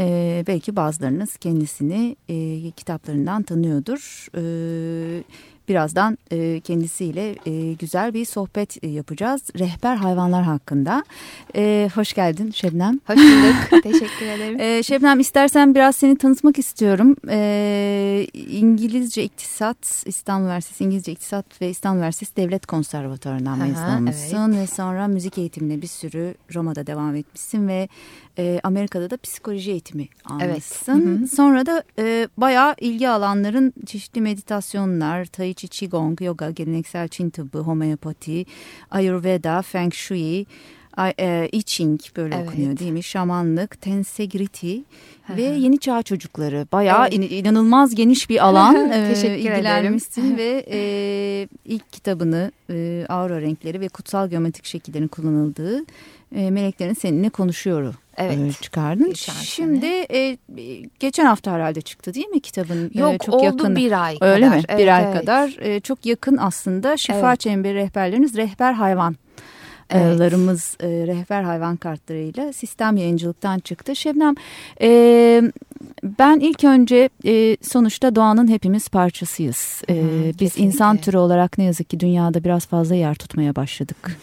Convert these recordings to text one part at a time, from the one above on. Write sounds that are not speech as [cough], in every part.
Ee, belki bazılarınız kendisini e, kitaplarından tanıyordur. Ee, Birazdan e, kendisiyle e, güzel bir sohbet e, yapacağız. Rehber hayvanlar hakkında. E, hoş geldin Şebnem. Hoş bulduk. [laughs] Teşekkür ederim. E, Şebnem istersen biraz seni tanıtmak istiyorum. E, İngilizce İktisat, İstanbul Üniversitesi İngilizce İktisat ve İstanbul Üniversitesi Devlet Konservatuarı'ndan mezun olmuşsun. Evet. Ve sonra müzik eğitimine bir sürü Roma'da devam etmişsin ve e, Amerika'da da psikoloji eğitimi almışsın. Evet. Hı hı. Sonra da e, bayağı ilgi alanların çeşitli meditasyonlar, tai chi, qigong, yoga, geleneksel Çin tıbbı, homeopati, ayurveda, feng shui, e, I Ching böyle evet. okunuyor değil mi? Şamanlık, tensegriti ve yeni çağ çocukları. Bayağı evet. in, inanılmaz geniş bir alan [laughs] e, ilgilenmişsin ve [laughs] e, ilk kitabını e, aura renkleri ve kutsal geometrik şekillerin kullanıldığı e, meleklerin seninle konuşuyor evet. E, çıkardın. Geçen Şimdi e, geçen hafta herhalde çıktı değil mi kitabın? E, Yok e, çok oldu yakın. bir ay Öyle kadar. mi? Evet, bir ay evet. kadar. E, çok yakın aslında Şifa evet. Çemberi rehberleriniz rehber hayvan. Evet. Larımız e, rehber hayvan kartlarıyla sistem yayıncılıktan çıktı. Şebnem e, ben ilk önce e, sonuçta doğanın hepimiz parçasıyız. E, Hı, biz insan türü olarak ne yazık ki dünyada biraz fazla yer tutmaya başladık.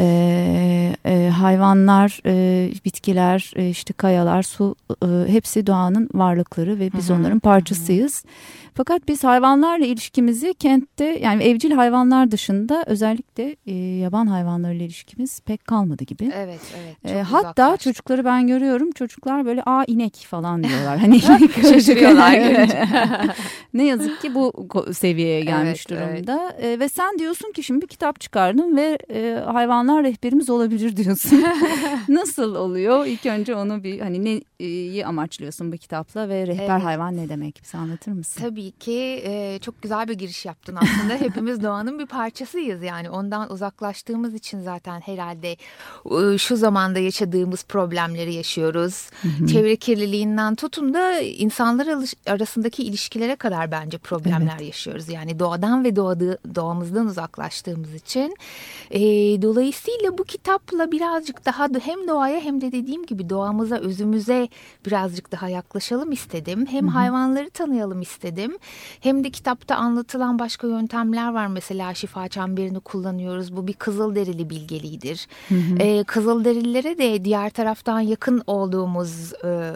E, e, hayvanlar, e, bitkiler, e, işte kayalar, su e, hepsi doğanın varlıkları ve biz Hı -hı. onların parçasıyız. Hı -hı. Fakat biz hayvanlarla ilişkimizi kentte yani evcil hayvanlar dışında özellikle e, yaban hayvanlarıyla ilişkimiz pek kalmadı gibi. Evet evet. E, hatta çocukları ben görüyorum çocuklar böyle aa inek falan diyorlar. [laughs] Hani [laughs] şaşırıyorlar. [laughs] ne yazık ki bu seviyeye gelmiş evet, durumda. Evet. E, ve sen diyorsun ki şimdi bir kitap çıkardım ve e, hayvanlar rehberimiz olabilir [laughs] diyorsun. [laughs] Nasıl oluyor? İlk önce onu bir hani neyi amaçlıyorsun bu kitapla ve rehber evet. hayvan ne demek? Bize anlatır mısın? Tabii ki e, çok güzel bir giriş yaptın aslında. [laughs] Hepimiz doğanın bir parçasıyız yani. Ondan uzaklaştığımız için zaten herhalde e, şu zamanda yaşadığımız problemleri yaşıyoruz. Çevre kirliliğinden tutun da insanlar arasındaki ilişkilere kadar bence problemler evet. yaşıyoruz. Yani doğadan ve doğadı, doğamızdan uzaklaştığımız için. E, dolayısıyla bu kitapla birazcık daha hem doğaya hem de dediğim gibi doğamıza, özümüze birazcık daha yaklaşalım istedim. Hem hayvanları tanıyalım istedim hem de kitapta anlatılan başka yöntemler var. Mesela şifa çemberini kullanıyoruz. Bu bir kızıl derili bilgeliğidir. Hı hı. Ee, kızıl derililere de diğer taraftan yakın olduğumuz e,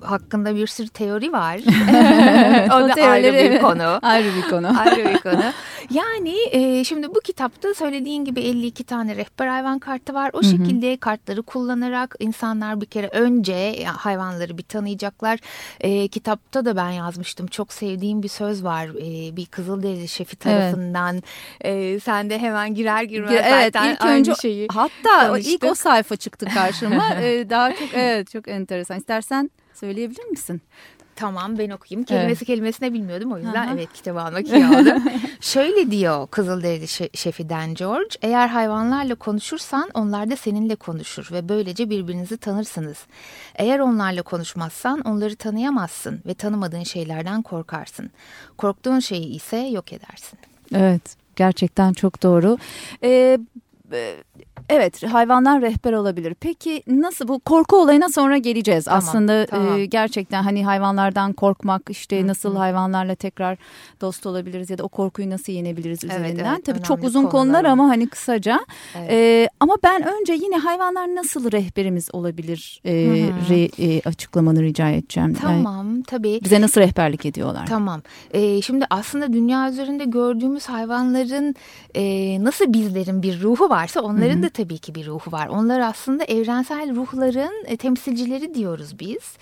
hakkında bir sürü teori var. [laughs] [laughs] o da ayrı bir konu. ayrı bir konu. [laughs] ayrı bir konu. Yani e, şimdi bu kitapta söylediğin gibi 52 tane rehber hayvan kartı var. O hı hı. şekilde kartları kullanarak insanlar bir kere önce hayvanları bir tanıyacaklar. E, kitapta da ben yazmıştım. Çok sevdiğim bir söz var e, bir Kızılderili şefi tarafından. Evet. E, sen de hemen girer girmez evet, zaten ilk aynı önce, şeyi Hatta konuştuk. ilk o sayfa çıktı karşıma. [laughs] e, daha çok evet çok enteresan. İstersen söyleyebilir misin? Tamam ben okuyayım. Kelimesi evet. kelimesine bilmiyordum o yüzden Aha. evet kitabı almak iyi oldu. [laughs] Şöyle diyor Kızılderili şefi Dan George. Eğer hayvanlarla konuşursan onlar da seninle konuşur ve böylece birbirinizi tanırsınız. Eğer onlarla konuşmazsan onları tanıyamazsın ve tanımadığın şeylerden korkarsın. Korktuğun şeyi ise yok edersin. Evet gerçekten çok doğru. Ee, Evet hayvanlar rehber olabilir. Peki nasıl bu korku olayına sonra geleceğiz. Tamam, Aslında tamam. E, gerçekten hani hayvanlardan korkmak işte Hı -hı. nasıl hayvanlarla tekrar dost olabiliriz ya da o korkuyu nasıl yenebiliriz üzerinden. Evet, evet, Tabii çok uzun konular, konular ama hani kısaca. Evet. E, ama ben önce yine hayvanlar nasıl rehberimiz olabilir e, re, e, açıklamanı rica edeceğim. Tamam yani, tabii. Bize nasıl rehberlik ediyorlar? Tamam. E, şimdi aslında dünya üzerinde gördüğümüz hayvanların e, nasıl bizlerin bir ruhu var varsa onların Hı -hı. da tabii ki bir ruhu var. Onlar aslında evrensel ruhların e, temsilcileri diyoruz biz.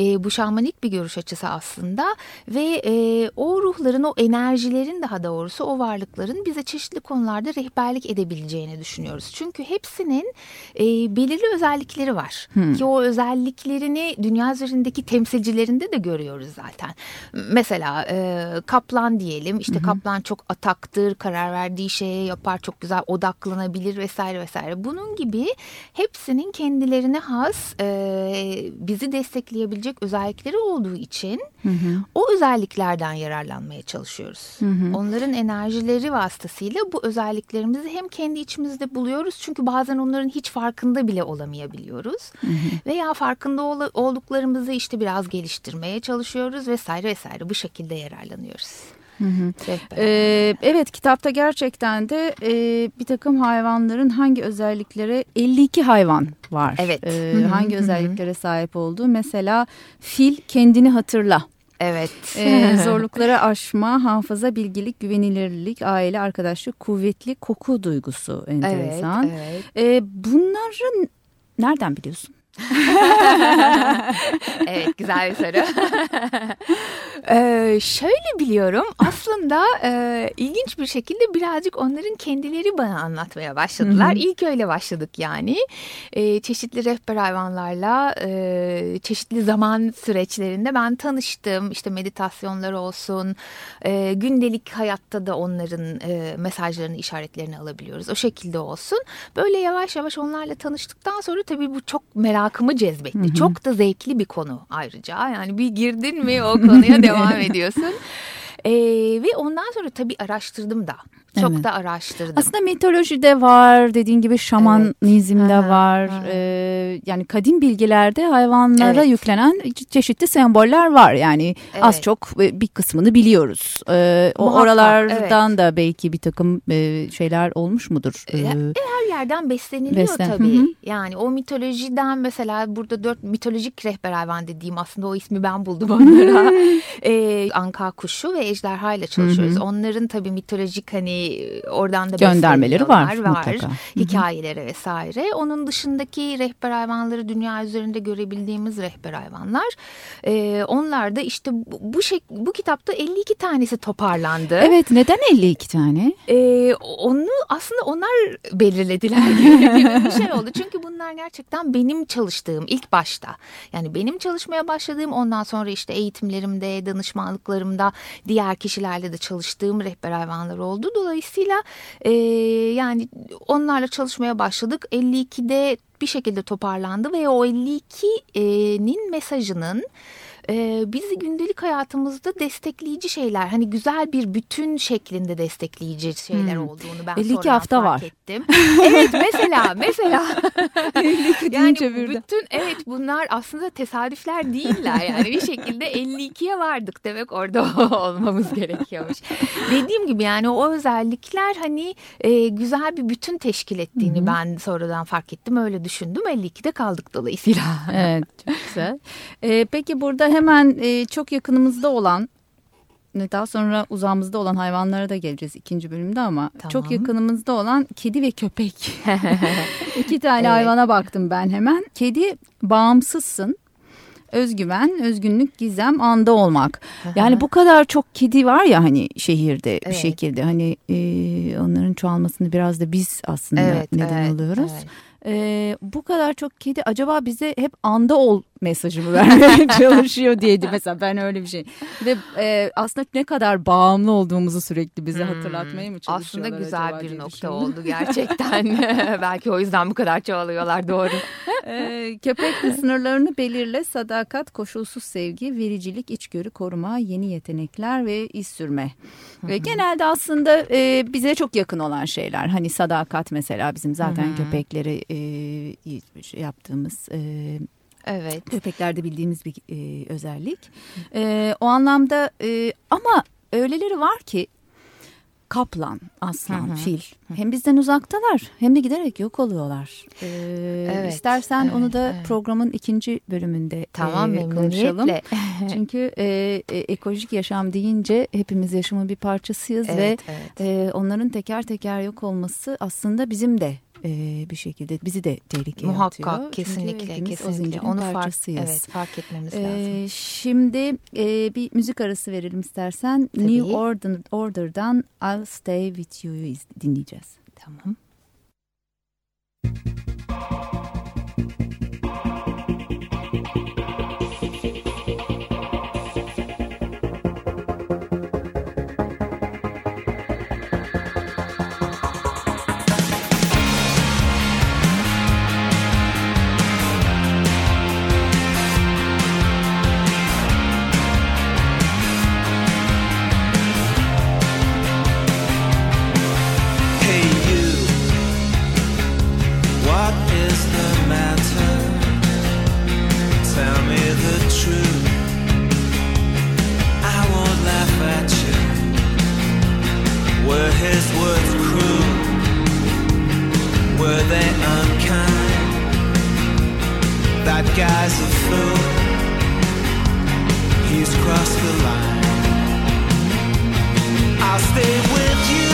E, bu şamanik bir görüş açısı aslında ve e, o ruhların, o enerjilerin daha doğrusu o varlıkların bize çeşitli konularda rehberlik edebileceğini düşünüyoruz. Çünkü hepsinin e, belirli özellikleri var. Hmm. Ki o özelliklerini dünya üzerindeki temsilcilerinde de görüyoruz zaten. Mesela e, kaplan diyelim işte hmm. kaplan çok ataktır, karar verdiği şeye yapar, çok güzel odaklanabilir vesaire vesaire. Bunun gibi hepsinin kendilerine has e, bizi destekleyebilecek özellikleri olduğu için hı o özelliklerden yararlanmaya çalışıyoruz. Hı Onların enerjileri vasıtasıyla bu özelliklerimizi hem kendi içimizde buluyoruz çünkü bazen onların hiç farkında bile olamayabiliyoruz. Hı Veya farkında ol olduklarımızı işte biraz geliştirmeye çalışıyoruz vesaire vesaire bu şekilde yararlanıyoruz. Hı hı. Ee, evet kitapta gerçekten de e, bir takım hayvanların hangi özelliklere 52 hayvan var. Evet. Ee, hı hı. Hangi özelliklere sahip olduğu mesela fil kendini hatırla. Evet. Ee, [laughs] zorlukları aşma, hafıza, bilgilik, güvenilirlik, aile, arkadaşlık, kuvvetli koku duygusu enteresan. Evet, evet. Ee, bunları nereden biliyorsun? [laughs] evet güzel bir soru. [laughs] ee, şöyle biliyorum aslında e, ilginç bir şekilde birazcık onların kendileri bana anlatmaya başladılar. Hı hı. İlk öyle başladık yani. E, çeşitli rehber hayvanlarla e, çeşitli zaman süreçlerinde ben tanıştım. İşte meditasyonlar olsun e, gündelik hayatta da onların e, mesajlarını işaretlerini alabiliyoruz. O şekilde olsun. Böyle yavaş yavaş onlarla tanıştıktan sonra tabii bu çok merak merakımı cezbetti. Hı hı. Çok da zevkli bir konu ayrıca. Yani bir girdin mi o konuya [laughs] devam ediyorsun. Ee, ve ondan sonra tabii araştırdım da. Çok evet. da araştırdım. Aslında mitolojide var dediğin gibi şamanizmde evet. var. Ee, yani kadim bilgilerde hayvanlara evet. yüklenen çeşitli semboller var. Yani evet. az çok bir kısmını biliyoruz. Ee, o oralardan evet. da belki bir takım e, şeyler olmuş mudur? Ee, her yerden besleniliyor Beslen. tabii. Hı -hı. Yani o mitolojiden mesela burada dört mitolojik rehber hayvan dediğim aslında o ismi ben buldum [laughs] onlara. ee, anka kuşu ve ejderha ile çalışıyoruz. Hı -hı. Onların tabii mitolojik hani oradan da göndermeleri var, var mutlaka. hikayeleri vesaire. Onun dışındaki rehber hayvanları dünya üzerinde görebildiğimiz rehber hayvanlar. E, onlar da işte bu, bu, şey, bu kitapta 52 tanesi toparlandı. Evet neden 52 tane? E, onu aslında onlar belirlediler gibi [laughs] bir şey oldu. Çünkü bunlar gerçekten benim çalıştığım ilk başta. Yani benim çalışmaya başladığım ondan sonra işte eğitimlerimde, danışmanlıklarımda diğer kişilerle de çalıştığım rehber hayvanlar oldu. Dolayısıyla Dolayısıyla e, yani onlarla çalışmaya başladık. 52'de bir şekilde toparlandı ve o 52'nin mesajının e, bizi gündelik hayatımızda destekleyici şeyler hani güzel bir bütün şeklinde destekleyici şeyler hmm. olduğunu ben 52 hafta fark var. ettim. evet mesela mesela [laughs] 52 [laughs] yani bütün evet bunlar aslında tesadüfler değiller yani bir şekilde 52'ye vardık demek orada [laughs] olmamız gerekiyormuş. Dediğim gibi yani o özellikler hani e, güzel bir bütün teşkil ettiğini hmm. ben sonradan fark ettim öyle düşündüm 52'de kaldık dolayısıyla. evet çok güzel. Ee, peki burada hemen e, çok yakınımızda olan daha sonra uzağımızda olan hayvanlara da geleceğiz ikinci bölümde ama tamam. çok yakınımızda olan kedi ve köpek. [laughs] İki tane evet. hayvana baktım ben hemen. Kedi bağımsızsın. Özgüven, özgünlük, gizem, anda olmak. yani bu kadar çok kedi var ya hani şehirde evet. bir şekilde hani e, onların çoğalmasını biraz da biz aslında evet, neden evet, oluyoruz. Evet. E, bu kadar çok kedi acaba bize hep anda ol mesajımı vermeye [laughs] çalışıyor diyedi mesela ben öyle bir şey. Ve e, aslında ne kadar bağımlı olduğumuzu sürekli bize hmm. hatırlatmaya mı çalışıyorlar Aslında güzel bir nokta düşündüm. oldu gerçekten. [laughs] [laughs] Belki o yüzden bu kadar çoğalıyorlar doğru. e, köpek sınırlarını belirle, sadakat, koşulsuz sevgi, vericilik, içgörü, koruma, yeni yetenekler ve iz sürme. ve genelde aslında e, bize çok yakın olan şeyler. Hani sadakat mesela bizim zaten köpekleri e, yaptığımız... E, Evet. Köpeklerde bildiğimiz bir e, özellik. E, o anlamda e, ama öyleleri var ki kaplan, aslan, hı hı. fil hem bizden uzaktalar hem de giderek yok oluyorlar. Ee, evet, istersen evet, onu da evet. programın ikinci bölümünde tamam, e, konuşalım. [laughs] Çünkü e, e, ekolojik yaşam deyince hepimiz yaşamın bir parçasıyız evet, ve evet. E, onların teker teker yok olması aslında bizim de e, bir şekilde bizi de tehlikeye Muhakkak, atıyor. kesinlikle, kesinlikle. Onu fark, evet, fark etmemiz e, lazım. Şimdi e, bir müzik arası verelim istersen. Tabii. New Order, Order'dan I'll Stay With You'yu dinleyeceğiz. Tamam. Were they unkind? That guy's a fool. He's crossed the line. I'll stay with you.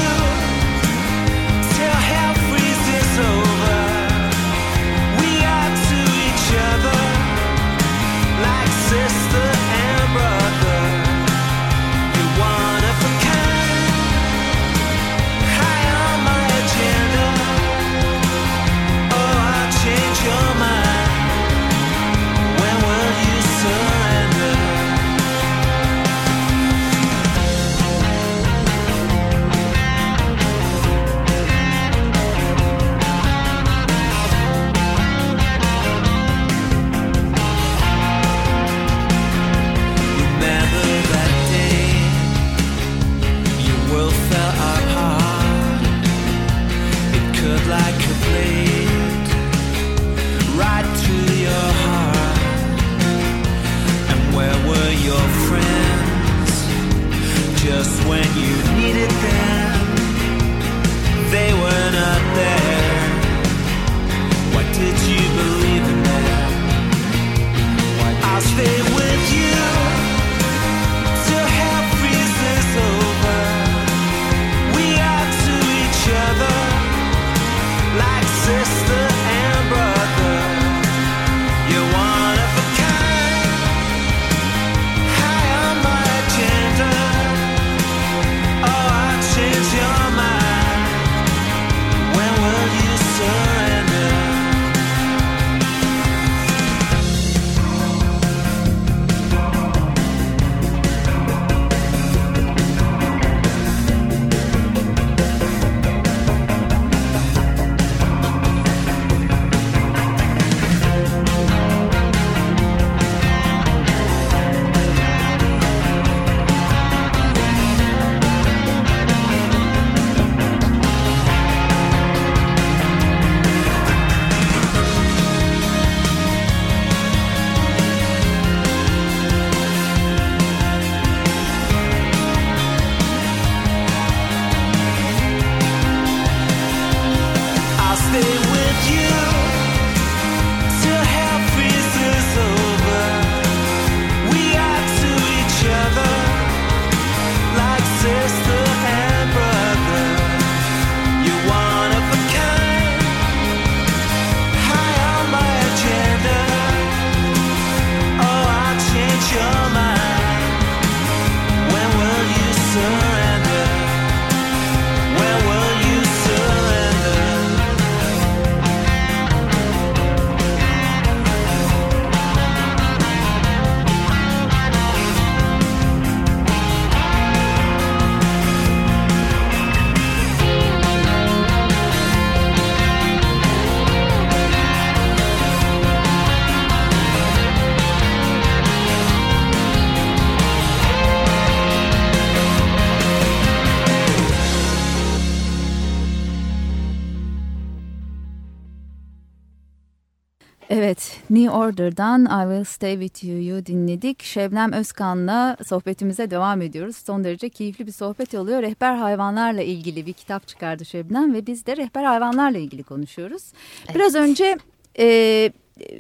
New Order'dan I Will Stay With You'yu dinledik. Şebnem Özkan'la sohbetimize devam ediyoruz. Son derece keyifli bir sohbet oluyor. Rehber hayvanlarla ilgili bir kitap çıkardı Şebnem ve biz de rehber hayvanlarla ilgili konuşuyoruz. Evet. Biraz önce e,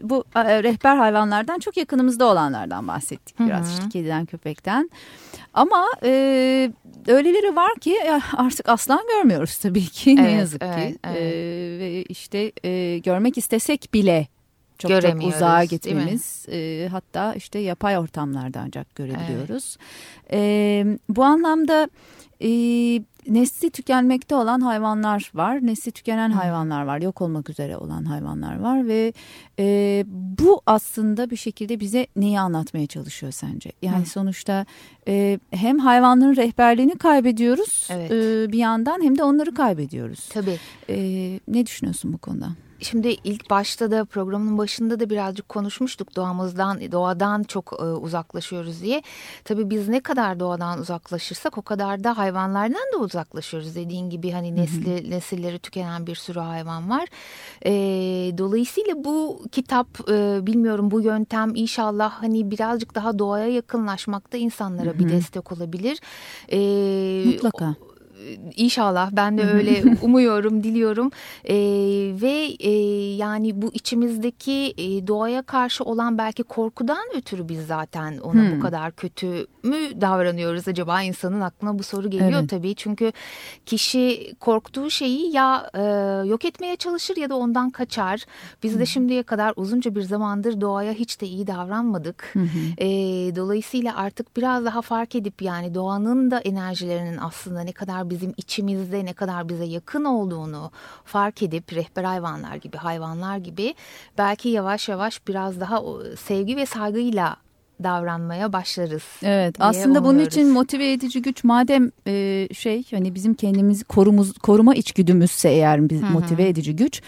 bu e, rehber hayvanlardan çok yakınımızda olanlardan bahsettik biraz Hı -hı. işte kediden köpekten. Ama e, öyleleri var ki artık aslan görmüyoruz tabii ki evet, ne yazık evet, ki. Evet. E, ve işte e, görmek istesek bile çok çok uzağa gitmemiz e, hatta işte yapay ortamlarda ancak görebiliyoruz. Evet. E, bu anlamda e, nesli tükenmekte olan hayvanlar var, nesli tükenen hayvanlar var, yok olmak üzere olan hayvanlar var ve e, bu aslında bir şekilde bize neyi anlatmaya çalışıyor sence? Yani Hı. sonuçta e, hem hayvanların rehberliğini kaybediyoruz evet. e, bir yandan hem de onları kaybediyoruz. Tabii. E, ne düşünüyorsun bu konuda? Şimdi ilk başta da programın başında da birazcık konuşmuştuk doğamızdan, doğadan çok e, uzaklaşıyoruz diye. Tabii biz ne kadar doğadan uzaklaşırsak o kadar da hayvanlardan da uzaklaşıyoruz. Dediğin gibi hani nesli, hı hı. nesilleri tükenen bir sürü hayvan var. E, dolayısıyla bu kitap e, bilmiyorum bu yöntem inşallah hani birazcık daha doğaya yakınlaşmakta insanlara hı bir destek olabilir. E, Mutlaka. O, İnşallah ben de öyle [laughs] umuyorum, diliyorum e, ve e, yani bu içimizdeki e, doğaya karşı olan belki korkudan ötürü biz zaten ona hmm. bu kadar kötü mü davranıyoruz acaba insanın aklına bu soru geliyor evet. tabii çünkü kişi korktuğu şeyi ya e, yok etmeye çalışır ya da ondan kaçar. Biz de şimdiye kadar uzunca bir zamandır doğaya hiç de iyi davranmadık. E, dolayısıyla artık biraz daha fark edip yani doğanın da enerjilerinin aslında ne kadar bizim içimizde ne kadar bize yakın olduğunu fark edip rehber hayvanlar gibi hayvanlar gibi belki yavaş yavaş biraz daha sevgi ve saygıyla davranmaya başlarız. Evet aslında umuyoruz. bunun için motive edici güç madem e, şey hani bizim kendimizi korumuz koruma içgüdümüzse eğer biz motive edici güç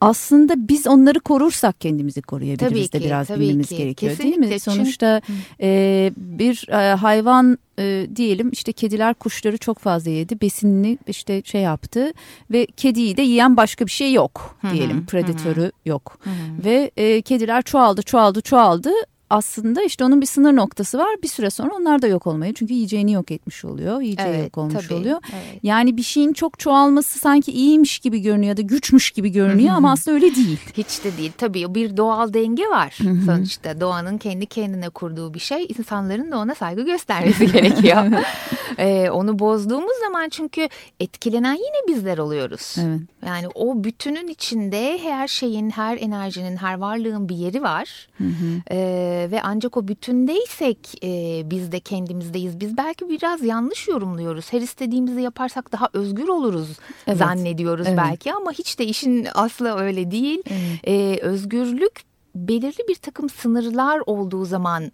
aslında biz onları korursak kendimizi koruyabiliriz tabii de ki, biraz bilmemiz ki. gerekiyor Kesinlikle. değil mi? Sonuçta e, bir e, hayvan e, diyelim işte kediler kuşları çok fazla yedi besinini işte şey yaptı ve kediyi de yiyen başka bir şey yok diyelim predatörü yok ve e, kediler çoğaldı çoğaldı çoğaldı aslında işte onun bir sınır noktası var. Bir süre sonra onlar da yok olmayı çünkü yiyeceğini yok etmiş oluyor. Yiyeceği evet, yok olmuş tabii, oluyor. Evet. Yani bir şeyin çok çoğalması sanki iyiymiş gibi görünüyor ya da güçmüş gibi görünüyor ama aslında öyle değil. [laughs] Hiç de değil. Tabii bir doğal denge var sonuçta. Doğanın kendi kendine kurduğu bir şey. İnsanların da ona saygı göstermesi [laughs] gerekiyor. ee, onu bozduğumuz zaman çünkü etkilenen yine bizler oluyoruz. Evet. Yani o bütünün içinde her şeyin, her enerjinin, her varlığın bir yeri var. Ee, ee, ve ancak o bütündeysek e, biz de kendimizdeyiz. Biz belki biraz yanlış yorumluyoruz. Her istediğimizi yaparsak daha özgür oluruz evet. zannediyoruz evet. belki ama hiç de işin aslı öyle değil. Evet. Ee, özgürlük belirli bir takım sınırlar olduğu zaman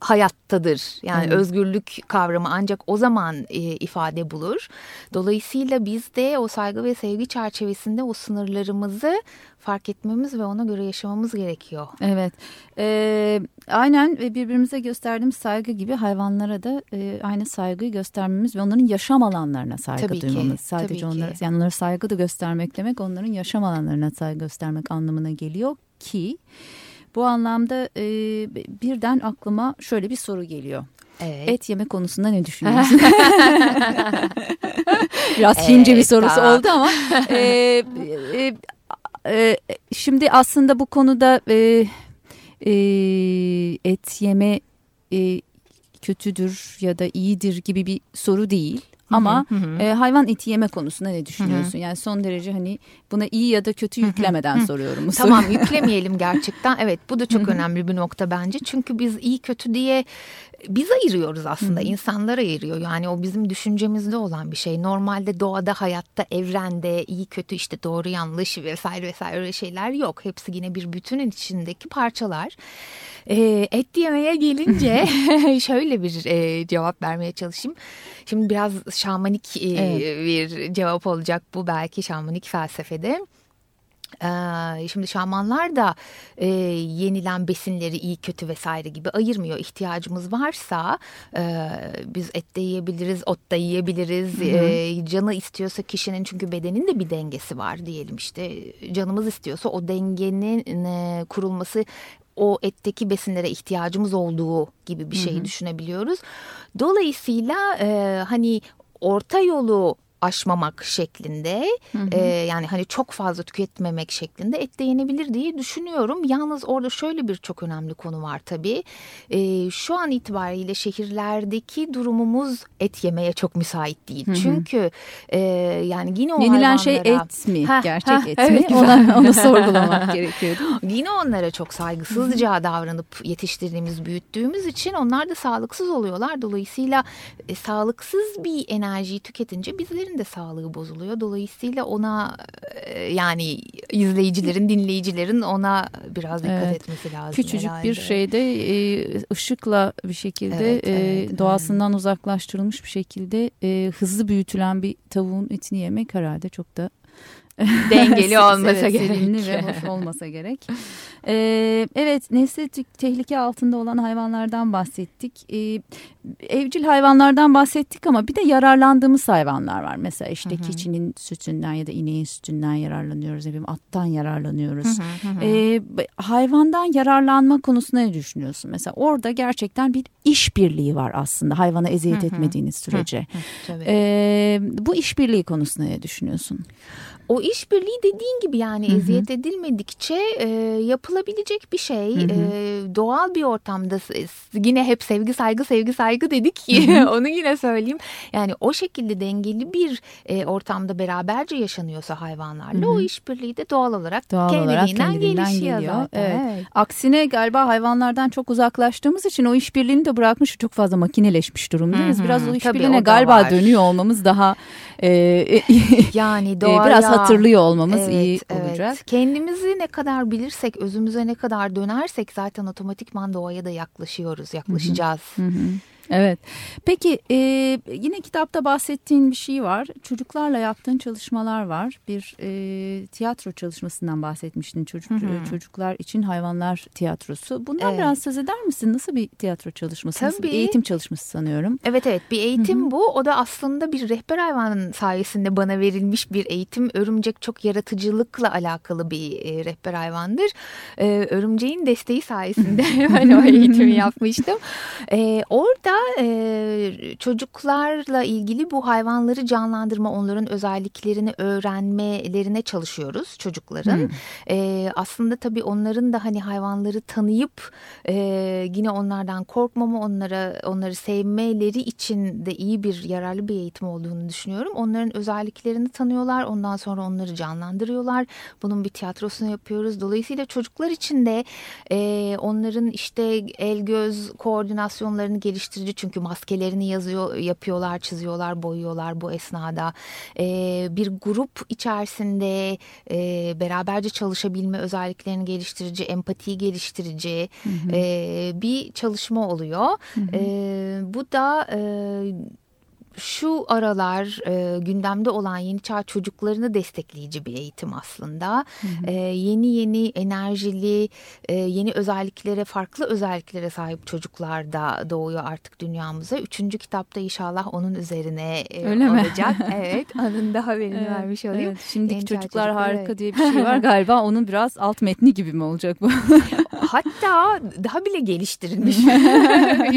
hayattadır. Yani evet. özgürlük kavramı ancak o zaman e, ifade bulur. Dolayısıyla biz de o saygı ve sevgi çerçevesinde o sınırlarımızı fark etmemiz ve ona göre yaşamamız gerekiyor. Evet. Ee, aynen ve birbirimize gösterdiğimiz saygı gibi hayvanlara da e, aynı saygıyı göstermemiz ve onların yaşam alanlarına saygı tabii duymamız. Ki, Sadece tabii onlara, ki. yani onlara saygı da göstermek demek onların yaşam alanlarına saygı göstermek anlamına geliyor ki bu anlamda e, birden aklıma şöyle bir soru geliyor. Evet. Et yeme konusunda ne düşünüyorsun? [laughs] Biraz evet, hince bir sorusu tamam. oldu ama e, e, e, şimdi aslında bu konuda e, e, et yeme e, kötüdür ya da iyidir gibi bir soru değil. Ama hı hı. E, hayvan eti yeme konusunda ne düşünüyorsun? Hı hı. Yani son derece hani buna iyi ya da kötü yüklemeden hı hı. soruyorum. Tamam yüklemeyelim gerçekten. Evet bu da [laughs] çok hı hı. önemli bir nokta bence. Çünkü biz iyi kötü diye biz ayırıyoruz aslında. Hı hı. İnsanlar ayırıyor. Yani o bizim düşüncemizde olan bir şey. Normalde doğada, hayatta, evrende iyi kötü işte doğru yanlış vesaire vesaire öyle şeyler yok. Hepsi yine bir bütünün içindeki parçalar. E, et yemeye gelince [laughs] [laughs] şöyle bir e, cevap vermeye çalışayım. Şimdi biraz şamanik e, evet. bir cevap olacak bu belki şamanik felsefede. Ee, şimdi şamanlar da e, yenilen besinleri iyi kötü vesaire gibi ayırmıyor. İhtiyacımız varsa e, biz et de yiyebiliriz, ot da yiyebiliriz. Hı hı. E, canı istiyorsa kişinin çünkü bedenin de bir dengesi var diyelim işte. Canımız istiyorsa o dengenin e, kurulması o etteki besinlere ihtiyacımız olduğu gibi bir şeyi hı hı. düşünebiliyoruz. Dolayısıyla e, hani orta yolu aşmamak şeklinde hı hı. E, yani hani çok fazla tüketmemek şeklinde et de yenebilir diye düşünüyorum. Yalnız orada şöyle bir çok önemli konu var tabii. E, şu an itibariyle şehirlerdeki durumumuz et yemeye çok müsait değil. Hı hı. Çünkü e, yani yine o Yenilen şey hayvanlara... şey et mi? Heh, Gerçek heh, et evet, mi? [laughs] Ona, onu sorgulamak gerekiyor. Yine onlara çok saygısızca hı hı. davranıp yetiştirdiğimiz, büyüttüğümüz için onlar da sağlıksız oluyorlar. Dolayısıyla e, sağlıksız bir enerjiyi tüketince bizlerin de sağlığı bozuluyor. Dolayısıyla ona yani izleyicilerin, dinleyicilerin ona biraz dikkat evet. etmesi lazım. Küçücük herhalde. bir şeyde e, ışıkla bir şekilde evet, evet, e, doğasından evet. uzaklaştırılmış bir şekilde hızlı büyütülen bir tavuğun etini yemek herhalde çok da [laughs] dengeli olmasa gerek. ve hoş olmasa gerek. Ee, evet nesli tehlike altında olan hayvanlardan bahsettik. Ee, evcil hayvanlardan bahsettik ama bir de yararlandığımız hayvanlar var. Mesela işte hı hı. keçinin sütünden ya da ineğin sütünden yararlanıyoruz. Efendim, attan yararlanıyoruz. Hı hı hı. Ee, hayvandan yararlanma konusunda ne düşünüyorsun? Mesela orada gerçekten bir işbirliği var aslında hayvana eziyet hı hı. etmediğiniz sürece. Hı hı, ee, bu işbirliği konusunda ne düşünüyorsun? O işbirliği dediğin gibi yani Hı-hı. eziyet edilmedikçe e, yapılabilecek bir şey. E, doğal bir ortamda yine hep sevgi saygı sevgi saygı dedik. [laughs] Onu yine söyleyeyim. Yani o şekilde dengeli bir e, ortamda beraberce yaşanıyorsa hayvanlarla Hı-hı. o işbirliği de doğal olarak doğal kendiliğinden, olarak kendiliğinden gelişiyor geliyor. zaten. Evet. evet. Aksine galiba hayvanlardan çok uzaklaştığımız için o işbirliğini de bırakmış çok fazla makineleşmiş durumdayız. Hı-hı. Biraz o işbirliğine galiba var. dönüyor olmamız daha e, [laughs] yani doğal biraz hatırlıyor olmamız evet, iyi evet. olacak. Kendimizi ne kadar bilirsek, özümüze ne kadar dönersek zaten otomatikman doğaya da yaklaşıyoruz, yaklaşacağız. Hı hı. Evet. Peki e, yine kitapta bahsettiğin bir şey var. Çocuklarla yaptığın çalışmalar var. Bir e, tiyatro çalışmasından bahsetmiştin. Çocuk hı hı. çocuklar için hayvanlar tiyatrosu. Bundan evet. biraz söz eder misin? Nasıl bir tiyatro çalışması? Tabii. Nasıl bir eğitim çalışması sanıyorum. Evet evet. Bir eğitim hı hı. bu. O da aslında bir rehber hayvanın sayesinde bana verilmiş bir eğitim. Örümcek çok yaratıcılıkla alakalı bir e, rehber hayvandır. E, örümceğin desteği sayesinde [laughs] ben o eğitimi yapmıştım. E, orada e, çocuklarla ilgili bu hayvanları canlandırma, onların özelliklerini öğrenmelerine çalışıyoruz çocukların. Hmm. E, aslında tabii onların da hani hayvanları tanıyıp e, yine onlardan korkmama, onlara onları sevmeleri için de iyi bir yararlı bir eğitim olduğunu düşünüyorum. Onların özelliklerini tanıyorlar, ondan sonra onları canlandırıyorlar. Bunun bir tiyatrosunu yapıyoruz. Dolayısıyla çocuklar için de e, onların işte el göz koordinasyonlarını geliştirici yaratıcı çünkü maskelerini yazıyor, yapıyorlar, çiziyorlar, boyuyorlar bu esnada. E, bir grup içerisinde e, beraberce çalışabilme özelliklerini geliştirici, empatiyi geliştirici hı hı. E, bir çalışma oluyor. Hı hı. E, bu da... E, şu aralar e, gündemde olan yeni çağ çocuklarını destekleyici bir eğitim aslında. Hı hı. E, yeni yeni enerjili, e, yeni özelliklere, farklı özelliklere sahip çocuklar da doğuyor artık dünyamıza. Üçüncü kitapta inşallah onun üzerine e, Öyle olacak. Mi? [laughs] evet, anında haberini evet, vermiş olayım. Evet. Şimdiki çocuklar, çocuklar harika evet. diye bir şey var [laughs] galiba. Onun biraz alt metni gibi mi olacak bu? [laughs] Hatta daha bile geliştirilmiş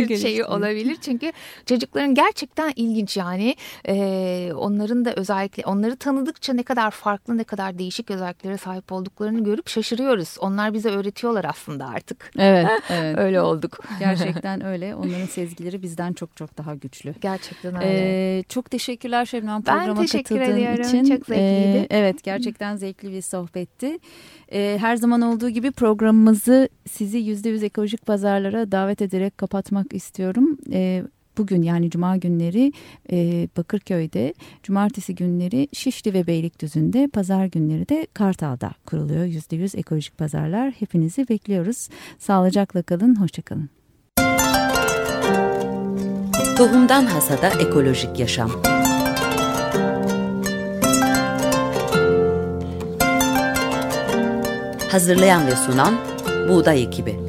bir şey olabilir. Çünkü çocukların gerçekten ilginç ilginç yani e, onların da özellikle onları tanıdıkça ne kadar farklı ne kadar değişik özelliklere sahip olduklarını görüp şaşırıyoruz. Onlar bize öğretiyorlar aslında artık. Evet, [laughs] evet. öyle olduk. Gerçekten [laughs] öyle. Onların sezgileri bizden çok çok daha güçlü. Gerçekten öyle. Ee, çok teşekkürler Şebnem programa ben teşekkür ediyorum. için. Çok zevkliydi. Ee, evet gerçekten zevkli bir sohbetti. Ee, her zaman olduğu gibi programımızı sizi %100 ekolojik pazarlara davet ederek kapatmak istiyorum. Ee, bugün yani cuma günleri e, Bakırköy'de, cumartesi günleri Şişli ve Beylikdüzü'nde, pazar günleri de Kartal'da kuruluyor. %100 ekolojik pazarlar. Hepinizi bekliyoruz. Sağlıcakla kalın, hoşçakalın. Tohumdan Hasada Ekolojik Yaşam Hazırlayan ve sunan Buğday Ekibi